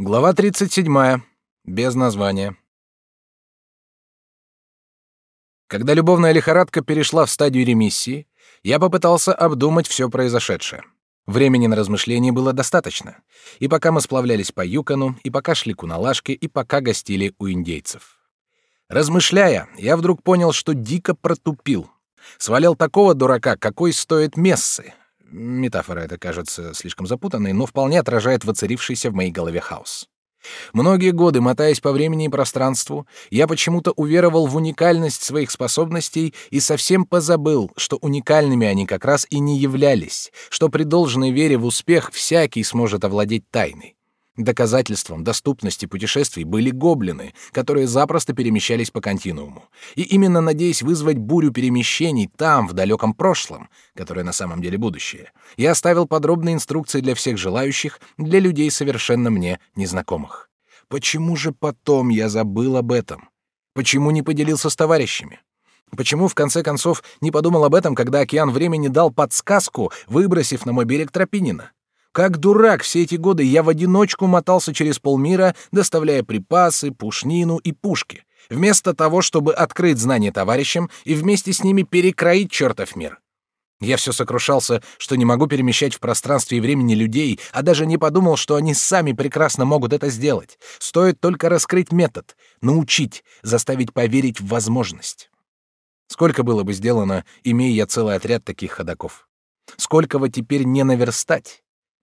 Глава 37. Без названия. Когда любовная лихорадка перешла в стадию ремиссии, я попытался обдумать все произошедшее. Времени на размышления было достаточно. И пока мы сплавлялись по Юкону, и пока шли к Уналашке, и пока гостили у индейцев. Размышляя, я вдруг понял, что дико протупил. Свалял такого дурака, какой стоит мессы, Метафора эта кажется слишком запутанной, но вполне отражает воцарившийся в моей голове хаос. Многие годы, мотаясь по времени и пространству, я почему-то уверовал в уникальность своих способностей и совсем позабыл, что уникальными они как раз и не являлись, что при должной вере в успех всякий сможет овладеть тайной. Доказательством доступности путешествий были гоблины, которые запросто перемещались по континууму. И именно надеясь вызвать бурю перемещений там, в далеком прошлом, которое на самом деле будущее, я оставил подробные инструкции для всех желающих, для людей совершенно мне незнакомых. Почему же потом я забыл об этом? Почему не поделился с товарищами? Почему, в конце концов, не подумал об этом, когда океан времени дал подсказку, выбросив на мой берег Тропинина? Как дурак все эти годы я в одиночку мотался через полмира, доставляя припасы, пушнину и пушки, вместо того, чтобы открыть знания товарищам и вместе с ними перекроить чертов мир. Я все сокрушался, что не могу перемещать в пространстве и времени людей, а даже не подумал, что они сами прекрасно могут это сделать. Стоит только раскрыть метод, научить, заставить поверить в возможность. Сколько было бы сделано, имея я целый отряд таких ходаков? Во теперь не наверстать?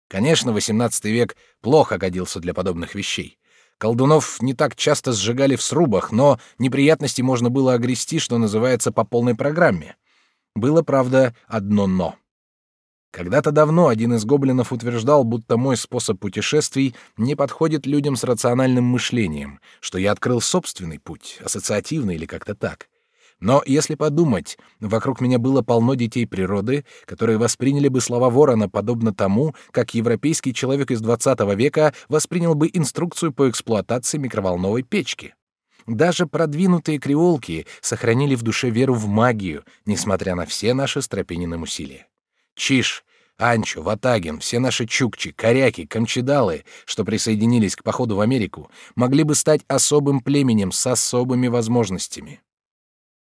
Конечно, XVIII век плохо годился для подобных вещей. Колдунов не так часто сжигали в срубах, но неприятности можно было огрести, что называется, по полной программе. Было, правда, одно «но». Когда-то давно один из гоблинов утверждал, будто мой способ путешествий не подходит людям с рациональным мышлением, что я открыл собственный путь, ассоциативный или как-то так. Но если подумать, вокруг меня было полно детей природы, которые восприняли бы слова ворона подобно тому, как европейский человек из XX века воспринял бы инструкцию по эксплуатации микроволновой печки. Даже продвинутые креолки сохранили в душе веру в магию, несмотря на все наши стропениным усилия. Чиш, Анчо, Ватагин, все наши чукчи, коряки, камчедалы, что присоединились к походу в Америку, могли бы стать особым племенем с особыми возможностями.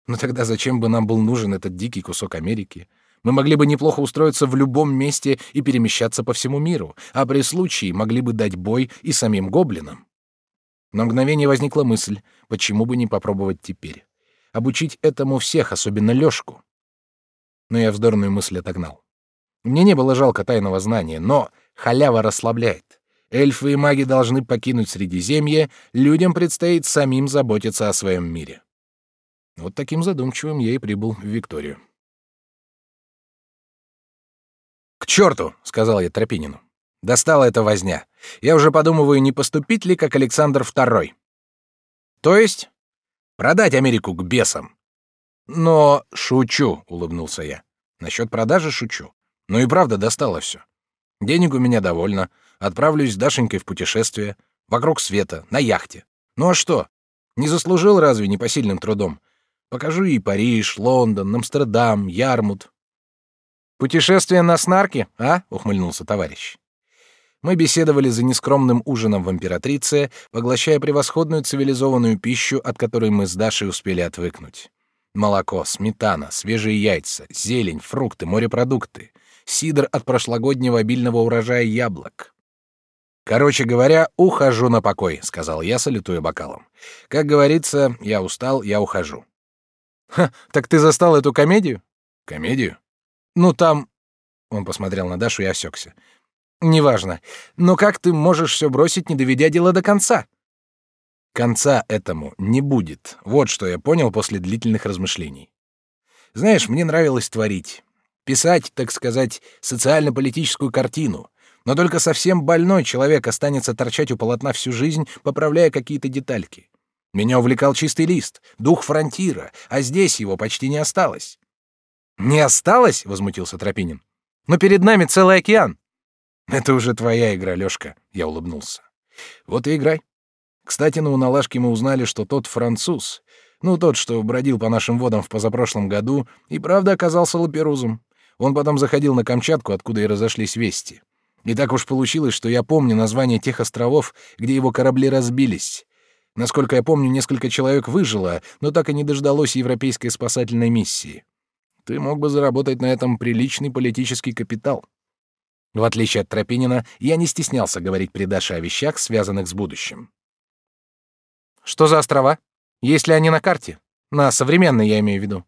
Но тогда зачем бы нам был нужен этот дикий кусок Америки? Мы могли бы неплохо устроиться в любом месте и перемещаться по всему миру, а при случае могли бы дать бой и самим гоблинам. На мгновение возникла мысль, почему бы не попробовать теперь? Обучить этому всех, особенно Лёшку. Но я вздорную мысль отогнал. Мне не было жалко тайного знания, но халява расслабляет. Эльфы и маги должны покинуть Средиземье, людям предстоит самим заботиться о своем мире. Вот таким задумчивым я и прибыл в Викторию. «К черту!» — сказал я Тропинину. «Достала эта возня. Я уже подумываю, не поступить ли, как Александр II. То есть продать Америку к бесам. Но шучу, улыбнулся я. Насчет продажи шучу. Ну и правда достало все. Денег у меня довольно. Отправлюсь с Дашенькой в путешествие вокруг света на яхте. Ну а что? Не заслужил разве непосильным трудом? Покажу и Париж, Лондон, Амстердам, Ярмут. Путешествие на снарке, а? ухмыльнулся товарищ. Мы беседовали за нескромным ужином в императрице, поглощая превосходную цивилизованную пищу, от которой мы с Дашей успели отвыкнуть. Молоко, сметана, свежие яйца, зелень, фрукты, морепродукты, сидр от прошлогоднего обильного урожая яблок. Короче говоря, ухожу на покой, сказал я, салютуя бокалом. Как говорится, я устал, я ухожу. Ха, так ты застал эту комедию? Комедию? Ну там... Он посмотрел на Дашу и осекся. Неважно. Но как ты можешь все бросить, не доведя дело до конца? Конца этому не будет. Вот что я понял после длительных размышлений. Знаешь, мне нравилось творить. Писать, так сказать, социально-политическую картину. Но только совсем больной человек останется торчать у полотна всю жизнь, поправляя какие-то детальки. Меня увлекал чистый лист, дух фронтира, а здесь его почти не осталось. Не осталось? возмутился Тропинин. Но перед нами целый океан. Это уже твоя игра, Лёшка, я улыбнулся. Вот и играй. Кстати, на Уналашке мы узнали, что тот француз, ну тот, что бродил по нашим водам в позапрошлом году, и правда оказался лаперузом. Он потом заходил на Камчатку, откуда и разошлись вести. И так уж получилось, что я помню название тех островов, где его корабли разбились. Насколько я помню, несколько человек выжило, но так и не дождалось европейской спасательной миссии. Ты мог бы заработать на этом приличный политический капитал. В отличие от Тропинина, я не стеснялся говорить при Даше о вещах, связанных с будущим. Что за острова? Есть ли они на карте? На современной, я имею в виду.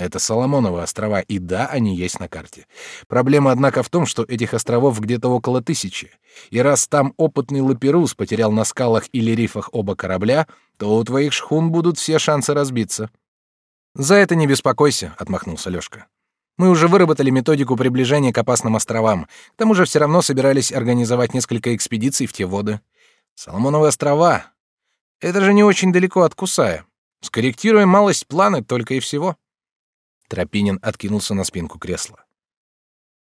Это Соломоновы острова, и да, они есть на карте. Проблема, однако, в том, что этих островов где-то около тысячи. И раз там опытный Лаперус потерял на скалах или рифах оба корабля, то у твоих шхун будут все шансы разбиться. «За это не беспокойся», — отмахнулся Лёшка. «Мы уже выработали методику приближения к опасным островам. К тому же все равно собирались организовать несколько экспедиций в те воды. Соломоновы острова. Это же не очень далеко от Кусая. Скорректируем малость планы только и всего». Тропинин откинулся на спинку кресла.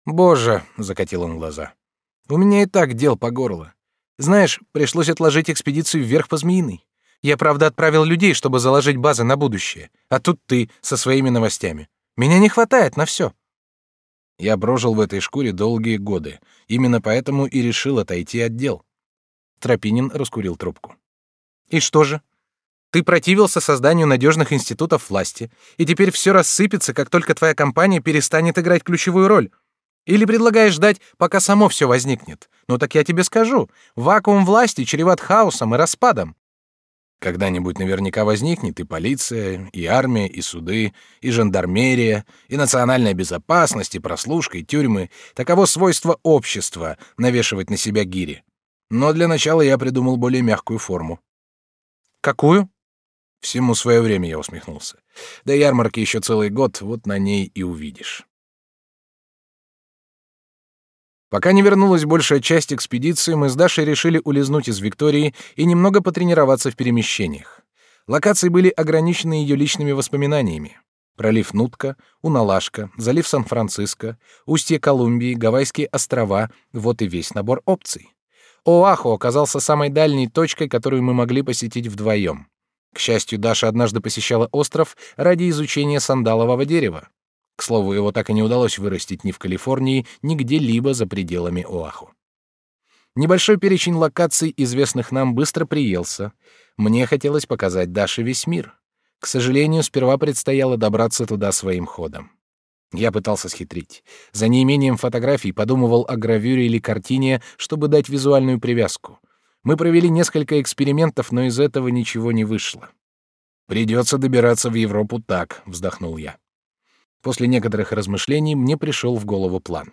«Боже!» — закатил он глаза. «У меня и так дел по горло. Знаешь, пришлось отложить экспедицию вверх по Змеиной. Я, правда, отправил людей, чтобы заложить базы на будущее. А тут ты со своими новостями. Меня не хватает на все. Я прожил в этой шкуре долгие годы. Именно поэтому и решил отойти от дел. Тропинин раскурил трубку. И что же? Ты противился созданию надежных институтов власти, и теперь все рассыпется, как только твоя компания перестанет играть ключевую роль. Или предлагаешь ждать, пока само все возникнет? Ну так я тебе скажу, вакуум власти чреват хаосом и распадом. Когда-нибудь наверняка возникнет и полиция, и армия, и суды, и жандармерия, и национальная безопасность, и прослушка, и тюрьмы. Таково свойство общества — навешивать на себя гири. Но для начала я придумал более мягкую форму. Какую? Всему свое время я усмехнулся. До ярмарки еще целый год, вот на ней и увидишь. Пока не вернулась большая часть экспедиции, мы с Дашей решили улизнуть из Виктории и немного потренироваться в перемещениях. Локации были ограничены ее личными воспоминаниями. Пролив Нутка, Уналашка, залив Сан-Франциско, устье Колумбии, Гавайские острова — вот и весь набор опций. Оаху оказался самой дальней точкой, которую мы могли посетить вдвоем. К счастью, Даша однажды посещала остров ради изучения сандалового дерева. К слову, его так и не удалось вырастить ни в Калифорнии, ни где-либо за пределами Оаху. Небольшой перечень локаций, известных нам, быстро приелся. Мне хотелось показать Даше весь мир. К сожалению, сперва предстояло добраться туда своим ходом. Я пытался схитрить. За неимением фотографий подумывал о гравюре или картине, чтобы дать визуальную привязку. Мы провели несколько экспериментов, но из этого ничего не вышло. Придется добираться в Европу так, вздохнул я. После некоторых размышлений мне пришел в голову план.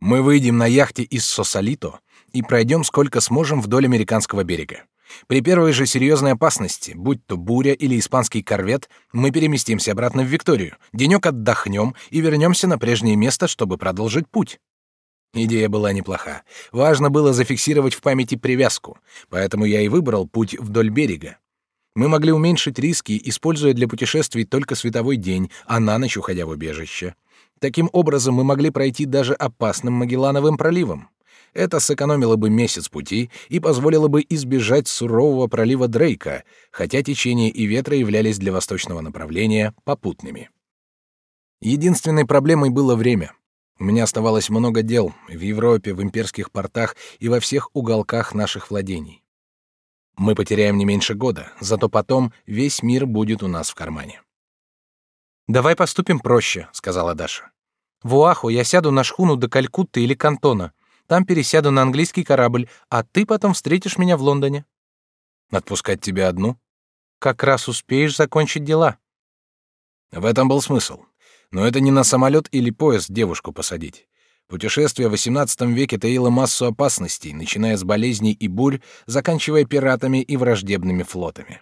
Мы выйдем на яхте из Сосалито и пройдем сколько сможем вдоль американского берега. При первой же серьезной опасности, будь то буря или испанский корвет, мы переместимся обратно в Викторию, денек отдохнем и вернемся на прежнее место, чтобы продолжить путь. Идея была неплоха. Важно было зафиксировать в памяти привязку, поэтому я и выбрал путь вдоль берега. Мы могли уменьшить риски, используя для путешествий только световой день, а на ночь уходя в убежище. Таким образом, мы могли пройти даже опасным Магеллановым проливом. Это сэкономило бы месяц пути и позволило бы избежать сурового пролива Дрейка, хотя течение и ветра являлись для восточного направления попутными. Единственной проблемой было время. У меня оставалось много дел в Европе, в имперских портах и во всех уголках наших владений. Мы потеряем не меньше года, зато потом весь мир будет у нас в кармане. Давай поступим проще, сказала Даша. В Уаху я сяду на шхуну до Калькутты или Кантона. Там пересяду на английский корабль, а ты потом встретишь меня в Лондоне. Отпускать тебя одну? Как раз успеешь закончить дела. В этом был смысл. Но это не на самолет или поезд девушку посадить. Путешествие в XVIII веке таило массу опасностей, начиная с болезней и бурь, заканчивая пиратами и враждебными флотами.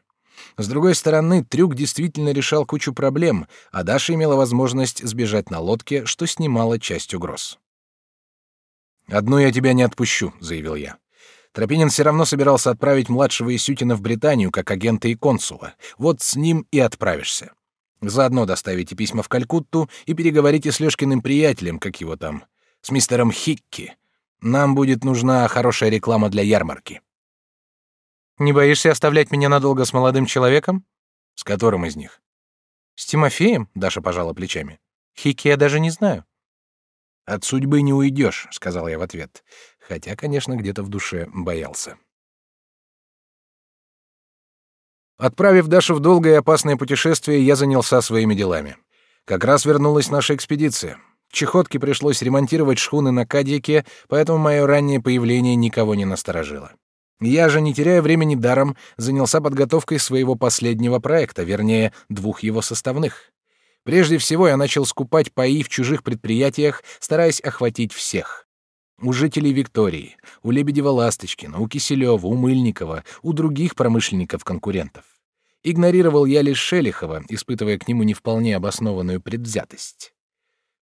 С другой стороны, трюк действительно решал кучу проблем, а Даша имела возможность сбежать на лодке, что снимало часть угроз. «Одну я тебя не отпущу», — заявил я. Тропинин все равно собирался отправить младшего Исютина в Британию как агента и консула. Вот с ним и отправишься. Заодно доставите письма в Калькутту и переговорите с Лёшкиным приятелем, как его там, с мистером Хикки. Нам будет нужна хорошая реклама для ярмарки. Не боишься оставлять меня надолго с молодым человеком? С которым из них? С Тимофеем, Даша пожала плечами. Хикки я даже не знаю. От судьбы не уйдешь, сказал я в ответ, хотя, конечно, где-то в душе боялся. Отправив Дашу в долгое и опасное путешествие, я занялся своими делами. Как раз вернулась наша экспедиция. Чехотке пришлось ремонтировать шхуны на Кадьяке, поэтому мое раннее появление никого не насторожило. Я же, не теряя времени даром, занялся подготовкой своего последнего проекта, вернее, двух его составных. Прежде всего я начал скупать паи в чужих предприятиях, стараясь охватить всех. У жителей Виктории, у Лебедева-Ласточкина, у Киселева, у Мыльникова, у других промышленников-конкурентов. Игнорировал я лишь Шелихова, испытывая к нему не вполне обоснованную предвзятость.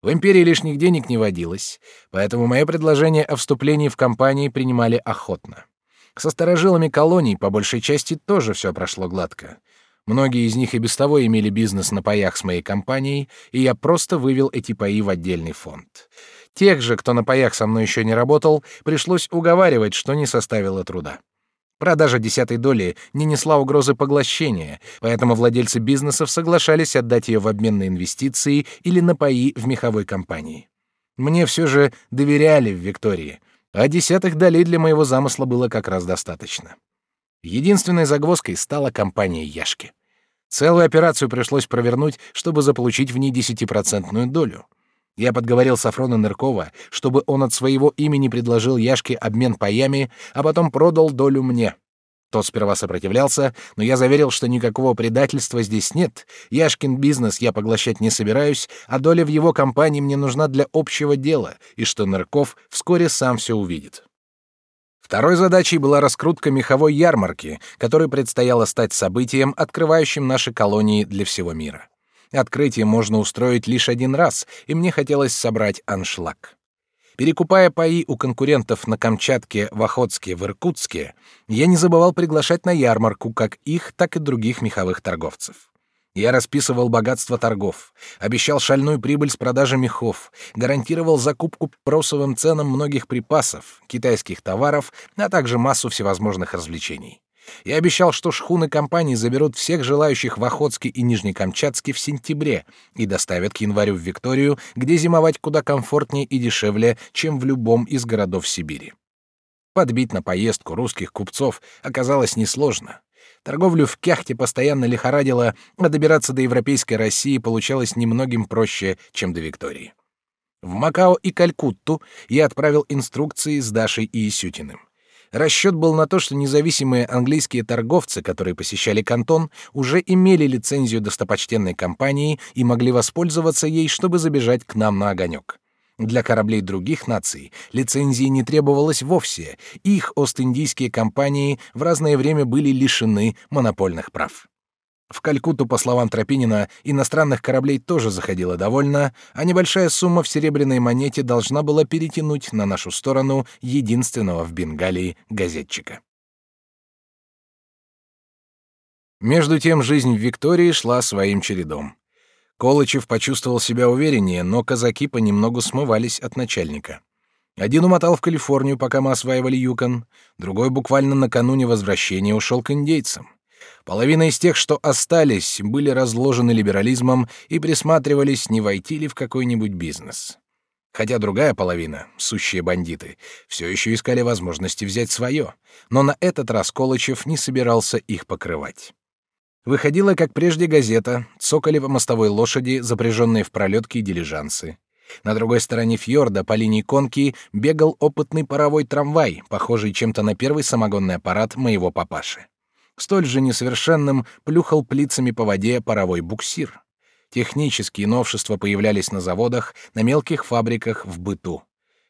В империи лишних денег не водилось, поэтому мое предложение о вступлении в компании принимали охотно. Со старожилами колоний по большей части тоже все прошло гладко. Многие из них и без того имели бизнес на паях с моей компанией, и я просто вывел эти паи в отдельный фонд. Тех же, кто на паях со мной еще не работал, пришлось уговаривать, что не составило труда. Продажа десятой доли не несла угрозы поглощения, поэтому владельцы бизнесов соглашались отдать ее в обмен на инвестиции или на паи в меховой компании. Мне все же доверяли в Виктории, а десятых долей для моего замысла было как раз достаточно. Единственной загвоздкой стала компания Яшки. Целую операцию пришлось провернуть, чтобы заполучить в ней десятипроцентную долю. Я подговорил Сафрона Ныркова, чтобы он от своего имени предложил Яшке обмен паями, а потом продал долю мне. Тот сперва сопротивлялся, но я заверил, что никакого предательства здесь нет. Яшкин бизнес я поглощать не собираюсь, а доля в его компании мне нужна для общего дела, и что Нырков вскоре сам все увидит. Второй задачей была раскрутка меховой ярмарки, которой предстояло стать событием, открывающим наши колонии для всего мира. Открытие можно устроить лишь один раз, и мне хотелось собрать аншлаг. Перекупая паи у конкурентов на Камчатке, в Охотске, в Иркутске, я не забывал приглашать на ярмарку как их, так и других меховых торговцев. Я расписывал богатство торгов, обещал шальную прибыль с продажи мехов, гарантировал закупку по просовым ценам многих припасов, китайских товаров, а также массу всевозможных развлечений. Я обещал, что шхуны компании заберут всех желающих в Охотске и Нижнекамчатске в сентябре и доставят к январю в Викторию, где зимовать куда комфортнее и дешевле, чем в любом из городов Сибири. Подбить на поездку русских купцов оказалось несложно. Торговлю в Кяхте постоянно лихорадило, а добираться до европейской России получалось немногим проще, чем до Виктории. В Макао и Калькутту я отправил инструкции с Дашей и Исютиным. Расчет был на то, что независимые английские торговцы, которые посещали кантон, уже имели лицензию достопочтенной компании и могли воспользоваться ей, чтобы забежать к нам на огонек. Для кораблей других наций лицензии не требовалось вовсе, их Ост-Индийские компании в разное время были лишены монопольных прав. В Калькутту, по словам Тропинина, иностранных кораблей тоже заходило довольно, а небольшая сумма в серебряной монете должна была перетянуть на нашу сторону единственного в Бенгалии газетчика. Между тем жизнь в Виктории шла своим чередом. Колычев почувствовал себя увереннее, но казаки понемногу смывались от начальника. Один умотал в Калифорнию, пока мы осваивали Юкон, другой буквально накануне возвращения ушел к индейцам. Половина из тех, что остались, были разложены либерализмом и присматривались, не войти ли в какой-нибудь бизнес. Хотя другая половина, сущие бандиты, все еще искали возможности взять свое, но на этот раз Колычев не собирался их покрывать. Выходила, как прежде, газета, цокали по мостовой лошади, запряженные в пролетки и дилижансы. На другой стороне фьорда по линии конки бегал опытный паровой трамвай, похожий чем-то на первый самогонный аппарат моего папаши столь же несовершенным плюхал плицами по воде паровой буксир. Технические новшества появлялись на заводах, на мелких фабриках, в быту.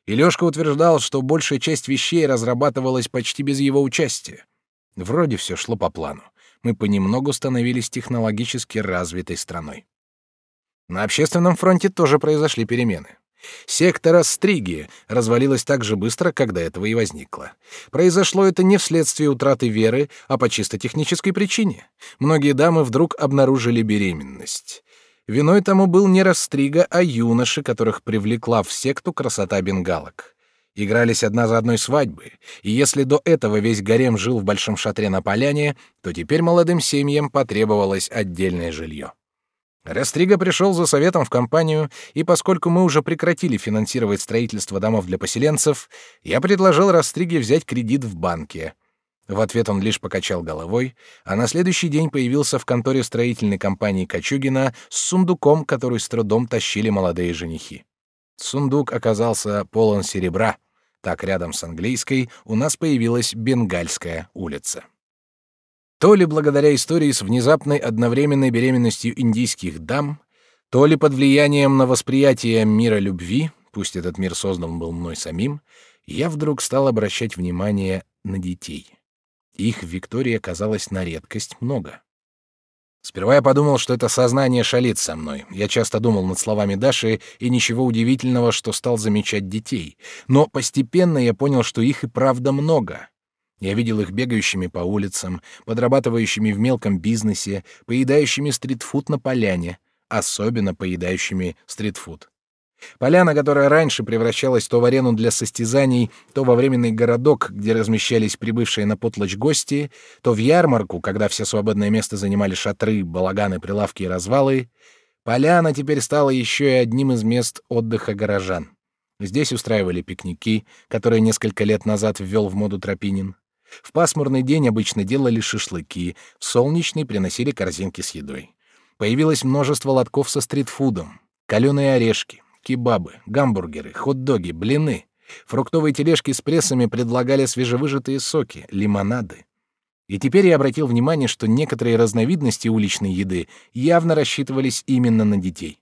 И Лёшка утверждал, что большая часть вещей разрабатывалась почти без его участия. Вроде все шло по плану. Мы понемногу становились технологически развитой страной. На общественном фронте тоже произошли перемены. Сектора Стриги развалилась так же быстро, как до этого и возникла. Произошло это не вследствие утраты веры, а по чисто технической причине. Многие дамы вдруг обнаружили беременность. Виной тому был не Растрига, а юноши, которых привлекла в секту красота бенгалок. Игрались одна за одной свадьбы, и если до этого весь гарем жил в большом шатре на поляне, то теперь молодым семьям потребовалось отдельное жилье. Растрига пришел за советом в компанию, и поскольку мы уже прекратили финансировать строительство домов для поселенцев, я предложил Растриге взять кредит в банке. В ответ он лишь покачал головой, а на следующий день появился в конторе строительной компании Кочугина с сундуком, который с трудом тащили молодые женихи. Сундук оказался полон серебра. Так рядом с английской у нас появилась Бенгальская улица. То ли благодаря истории с внезапной одновременной беременностью индийских дам, то ли под влиянием на восприятие мира любви, пусть этот мир создан был мной самим, я вдруг стал обращать внимание на детей. Их в Виктории оказалось на редкость много. Сперва я подумал, что это сознание шалит со мной. Я часто думал над словами Даши, и ничего удивительного, что стал замечать детей. Но постепенно я понял, что их и правда много. Я видел их бегающими по улицам, подрабатывающими в мелком бизнесе, поедающими стритфуд на поляне, особенно поедающими стритфуд. Поляна, которая раньше превращалась то в арену для состязаний, то во временный городок, где размещались прибывшие на потлочь гости, то в ярмарку, когда все свободное место занимали шатры, балаганы, прилавки и развалы, поляна теперь стала еще и одним из мест отдыха горожан. Здесь устраивали пикники, которые несколько лет назад ввел в моду Тропинин. В пасмурный день обычно делали шашлыки, в солнечный приносили корзинки с едой. Появилось множество лотков со стритфудом, каленые орешки, кебабы, гамбургеры, хот-доги, блины. Фруктовые тележки с прессами предлагали свежевыжатые соки, лимонады. И теперь я обратил внимание, что некоторые разновидности уличной еды явно рассчитывались именно на детей.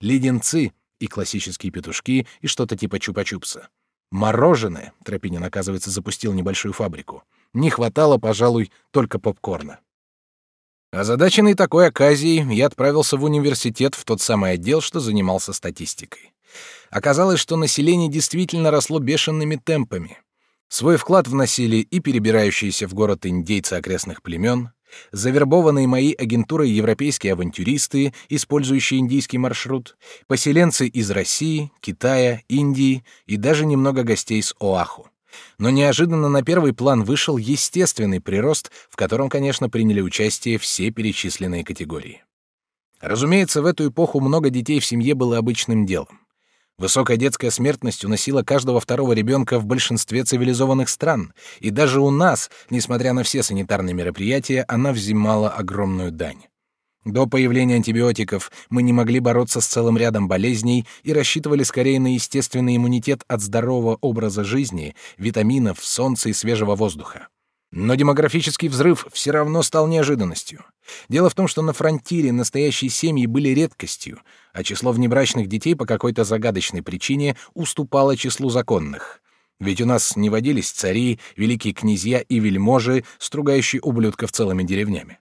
Леденцы и классические петушки, и что-то типа чупа-чупса. Мороженое, Тропинин, оказывается, запустил небольшую фабрику. Не хватало, пожалуй, только попкорна. Озадаченный такой оказией, я отправился в университет в тот самый отдел, что занимался статистикой. Оказалось, что население действительно росло бешеными темпами. Свой вклад вносили и перебирающиеся в город индейцы окрестных племен, завербованные моей агентурой европейские авантюристы, использующие индийский маршрут, поселенцы из России, Китая, Индии и даже немного гостей с Оаху. Но неожиданно на первый план вышел естественный прирост, в котором, конечно, приняли участие все перечисленные категории. Разумеется, в эту эпоху много детей в семье было обычным делом. Высокая детская смертность уносила каждого второго ребенка в большинстве цивилизованных стран, и даже у нас, несмотря на все санитарные мероприятия, она взимала огромную дань. До появления антибиотиков мы не могли бороться с целым рядом болезней и рассчитывали скорее на естественный иммунитет от здорового образа жизни, витаминов, солнца и свежего воздуха. Но демографический взрыв все равно стал неожиданностью. Дело в том, что на фронтире настоящие семьи были редкостью, а число внебрачных детей по какой-то загадочной причине уступало числу законных. Ведь у нас не водились цари, великие князья и вельможи, стругающие ублюдков целыми деревнями.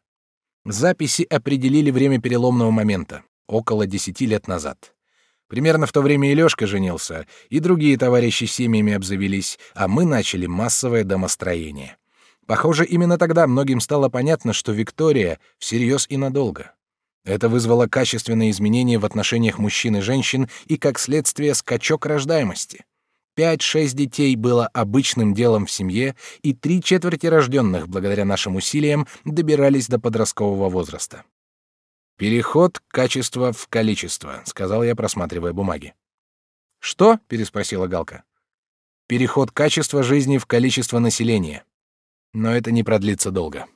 Записи определили время переломного момента, около десяти лет назад. Примерно в то время и Лёшка женился, и другие товарищи семьями обзавелись, а мы начали массовое домостроение. Похоже, именно тогда многим стало понятно, что Виктория всерьез и надолго. Это вызвало качественные изменения в отношениях мужчин и женщин и, как следствие, скачок рождаемости. Пять-шесть детей было обычным делом в семье, и три четверти рожденных, благодаря нашим усилиям, добирались до подросткового возраста. «Переход качества в количество», — сказал я, просматривая бумаги. «Что?» — переспросила Галка. «Переход качества жизни в количество населения. Но это не продлится долго».